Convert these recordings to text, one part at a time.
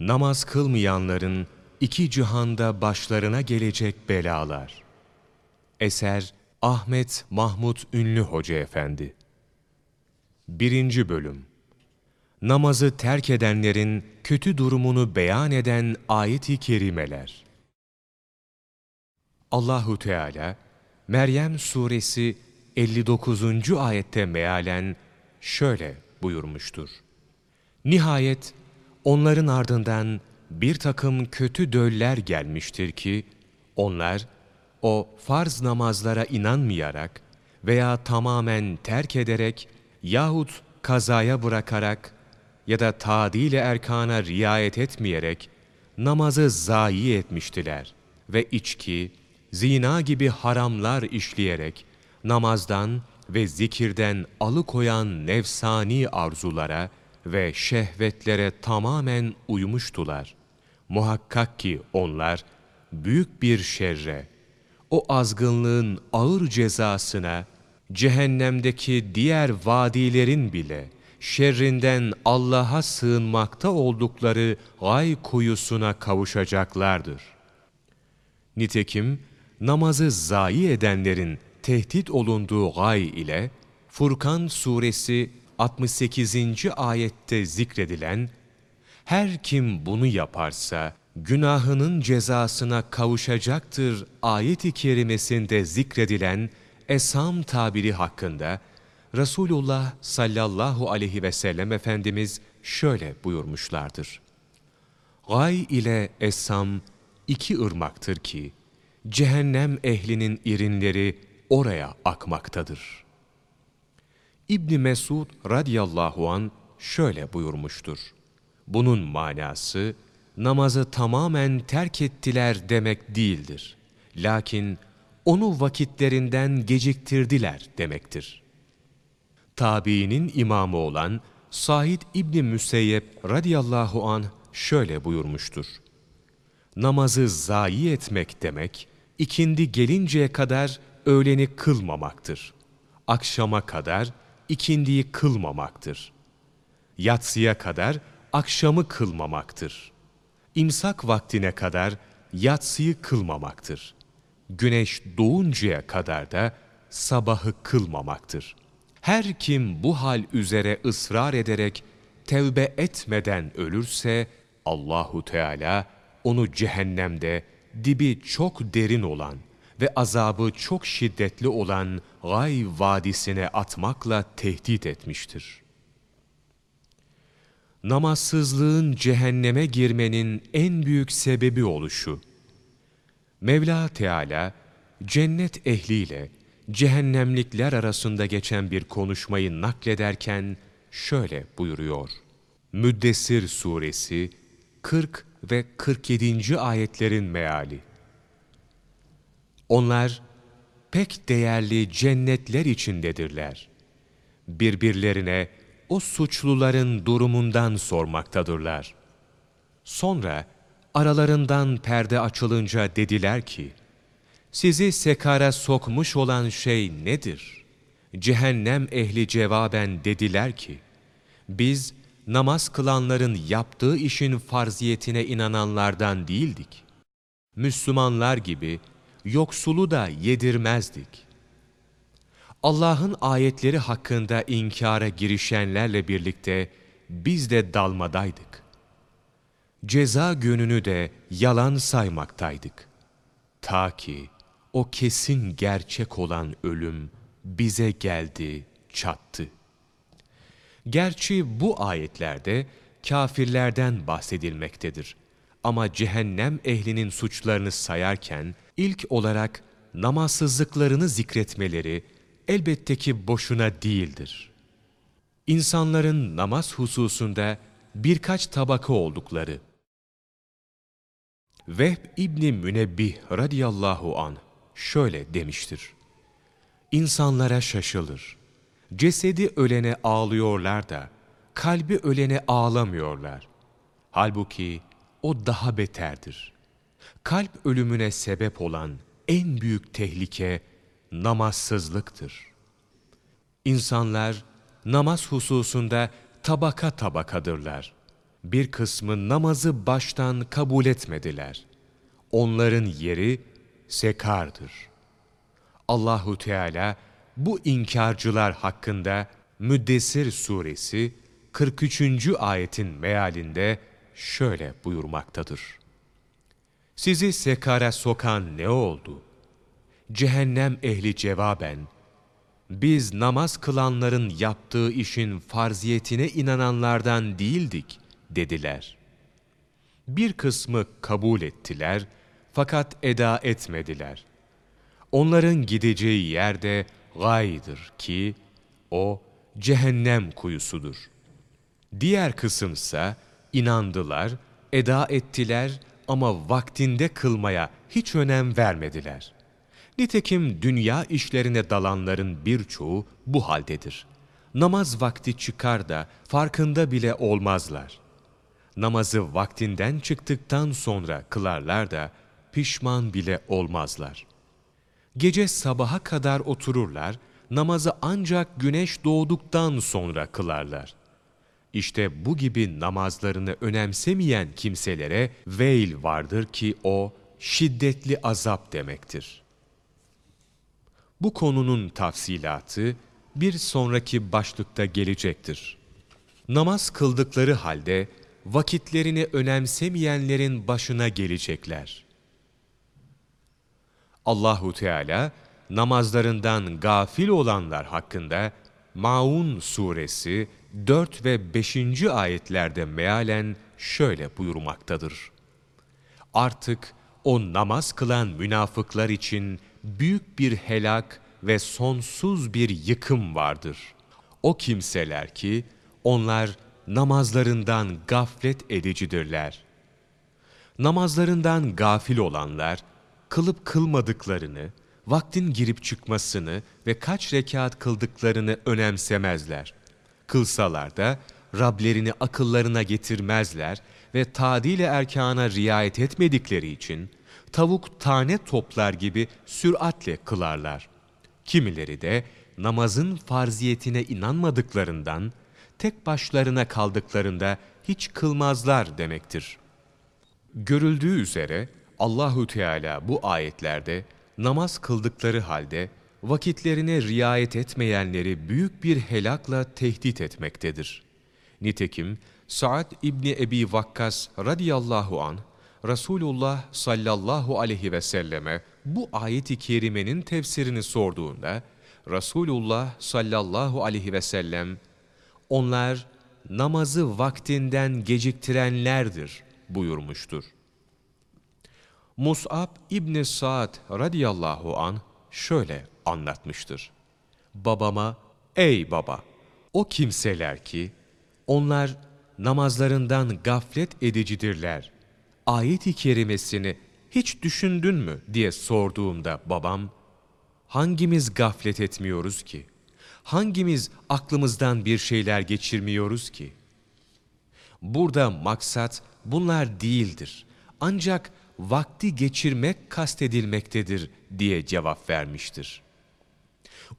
Namaz kılmayanların iki cihanda başlarına gelecek belalar. Eser Ahmet Mahmut Ünlü Hoca Efendi 1. Bölüm Namazı terk edenlerin kötü durumunu beyan eden ayet-i kerimeler. Allahu Teala Meryem suresi 59. ayette mealen şöyle buyurmuştur. Nihayet onların ardından bir takım kötü döller gelmiştir ki onlar o farz namazlara inanmayarak veya tamamen terk ederek yahut kazaya bırakarak ya da tadil erkana riayet etmeyerek namazı zayi etmiştiler ve içki, zina gibi haramlar işleyerek namazdan ve zikirden alıkoyan nefsani arzulara ve şehvetlere tamamen uymuştular. Muhakkak ki onlar büyük bir şerre, o azgınlığın ağır cezasına, cehennemdeki diğer vadilerin bile şerrinden Allah'a sığınmakta oldukları gay kuyusuna kavuşacaklardır. Nitekim namazı zayi edenlerin tehdit olunduğu gay ile Furkan suresi 68. ayette zikredilen her kim bunu yaparsa günahının cezasına kavuşacaktır ayet-i kerimesinde zikredilen esam tabiri hakkında Resulullah sallallahu aleyhi ve sellem Efendimiz şöyle buyurmuşlardır. Gay ile esam iki ırmaktır ki cehennem ehlinin irinleri oraya akmaktadır. İbni Mesud radıyallahu an şöyle buyurmuştur. Bunun manası namazı tamamen terk ettiler demek değildir. Lakin onu vakitlerinden geciktirdiler demektir. Tabiinin imamı olan Said İbni Müseyyep radıyallahu an şöyle buyurmuştur. Namazı zayi etmek demek, ikindi gelinceye kadar öğleni kılmamaktır. Akşama kadar ikindiyi kılmamaktır. Yatsıya kadar akşamı kılmamaktır. İmsak vaktine kadar yatsıyı kılmamaktır. Güneş doğuncaya kadar da sabahı kılmamaktır. Her kim bu hal üzere ısrar ederek tevbe etmeden ölürse Allahu Teala onu cehennemde dibi çok derin olan ve azabı çok şiddetli olan gay vadisine atmakla tehdit etmiştir. Namazsızlığın cehenneme girmenin en büyük sebebi oluşu. Mevla Teala cennet ehliyle cehennemlikler arasında geçen bir konuşmayı naklederken şöyle buyuruyor. Müddessir suresi 40 ve 47. ayetlerin meali. Onlar pek değerli cennetler içindedirler. Birbirlerine o suçluların durumundan sormaktadırlar. Sonra aralarından perde açılınca dediler ki, sizi sekara sokmuş olan şey nedir? Cehennem ehli cevaben dediler ki, biz namaz kılanların yaptığı işin farziyetine inananlardan değildik. Müslümanlar gibi yoksulu da yedirmezdik. Allah'ın ayetleri hakkında inkara girişenlerle birlikte biz de dalmadaydık. Ceza gününü de yalan saymaktaydık. Ta ki o kesin gerçek olan ölüm bize geldi, çattı. Gerçi bu ayetlerde kafirlerden bahsedilmektedir. Ama cehennem ehlinin suçlarını sayarken ilk olarak namazsızlıklarını zikretmeleri elbette ki boşuna değildir. İnsanların namaz hususunda birkaç tabaka oldukları. Vehb İbni Münebbih radıyallahu an şöyle demiştir. İnsanlara şaşılır. Cesedi ölene ağlıyorlar da kalbi ölene ağlamıyorlar. Halbuki o daha beterdir. Kalp ölümüne sebep olan en büyük tehlike namazsızlıktır. İnsanlar namaz hususunda tabaka tabakadırlar. Bir kısmı namazı baştan kabul etmediler. Onların yeri sekardır. Allahu Teala bu inkarcılar hakkında Müddessir suresi 43. ayetin mealinde şöyle buyurmaktadır. Sizi sekara sokan ne oldu? Cehennem ehli cevaben, biz namaz kılanların yaptığı işin farziyetine inananlardan değildik dediler. Bir kısmı kabul ettiler fakat eda etmediler. Onların gideceği yerde gaydır ki o cehennem kuyusudur. Diğer kısımsa inandılar, eda ettiler ama vaktinde kılmaya hiç önem vermediler. Nitekim dünya işlerine dalanların birçoğu bu haldedir. Namaz vakti çıkar da farkında bile olmazlar. Namazı vaktinden çıktıktan sonra kılarlar da pişman bile olmazlar. Gece sabaha kadar otururlar, namazı ancak güneş doğduktan sonra kılarlar. İşte bu gibi namazlarını önemsemeyen kimselere veil vardır ki o şiddetli azap demektir. Bu konunun tafsilatı bir sonraki başlıkta gelecektir. Namaz kıldıkları halde vakitlerini önemsemeyenlerin başına gelecekler. Allahu Teala namazlarından gafil olanlar hakkında Maun suresi 4 ve 5. ayetlerde mealen şöyle buyurmaktadır. Artık o namaz kılan münafıklar için büyük bir helak ve sonsuz bir yıkım vardır. O kimseler ki onlar namazlarından gaflet edicidirler. Namazlarından gafil olanlar, kılıp kılmadıklarını, vaktin girip çıkmasını ve kaç rekat kıldıklarını önemsemezler. Kılsalar da Rablerini akıllarına getirmezler ve tadil erkana riayet etmedikleri için tavuk tane toplar gibi süratle kılarlar. Kimileri de namazın farziyetine inanmadıklarından, tek başlarına kaldıklarında hiç kılmazlar demektir. Görüldüğü üzere Allahü Teala bu ayetlerde namaz kıldıkları halde vakitlerine riayet etmeyenleri büyük bir helakla tehdit etmektedir. Nitekim Sa'd İbni Ebi Vakkas radıyallahu an Resulullah sallallahu aleyhi ve selleme bu ayeti kerimenin tefsirini sorduğunda Resulullah sallallahu aleyhi ve sellem onlar namazı vaktinden geciktirenlerdir buyurmuştur. Mus'ab İbni Sa'd radıyallahu an şöyle anlatmıştır. Babama, ey baba, o kimseler ki onlar namazlarından gaflet edicidirler. Ayet-i kerimesini hiç düşündün mü diye sorduğumda babam, hangimiz gaflet etmiyoruz ki? Hangimiz aklımızdan bir şeyler geçirmiyoruz ki? Burada maksat bunlar değildir. Ancak vakti geçirmek kastedilmektedir diye cevap vermiştir.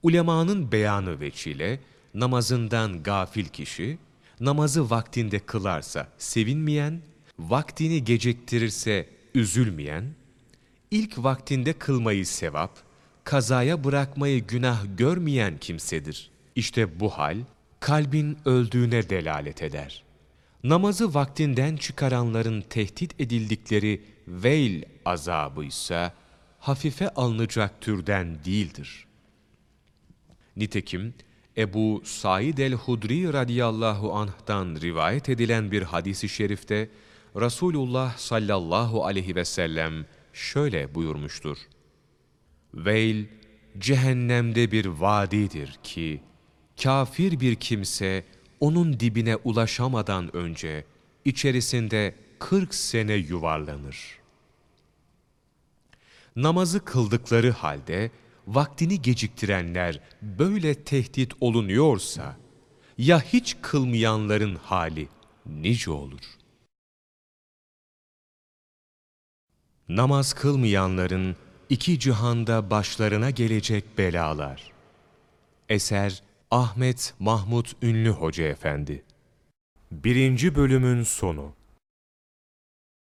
Ulemanın beyanı veçile namazından gafil kişi, namazı vaktinde kılarsa sevinmeyen, vaktini geciktirirse üzülmeyen, ilk vaktinde kılmayı sevap, kazaya bırakmayı günah görmeyen kimsedir. İşte bu hal, kalbin öldüğüne delalet eder. Namazı vaktinden çıkaranların tehdit edildikleri veil azabı ise hafife alınacak türden değildir. Nitekim Ebu Said el-Hudri radıyallahu anh'tan rivayet edilen bir hadisi şerifte Resulullah sallallahu aleyhi ve sellem şöyle buyurmuştur. Veil, cehennemde bir vadidir ki, kafir bir kimse onun dibine ulaşamadan önce içerisinde 40 sene yuvarlanır. Namazı kıldıkları halde vaktini geciktirenler böyle tehdit olunuyorsa ya hiç kılmayanların hali nice olur? Namaz kılmayanların iki cihanda başlarına gelecek belalar. Eser Ahmet Mahmut Ünlü Hoca Efendi Birinci bölümün sonu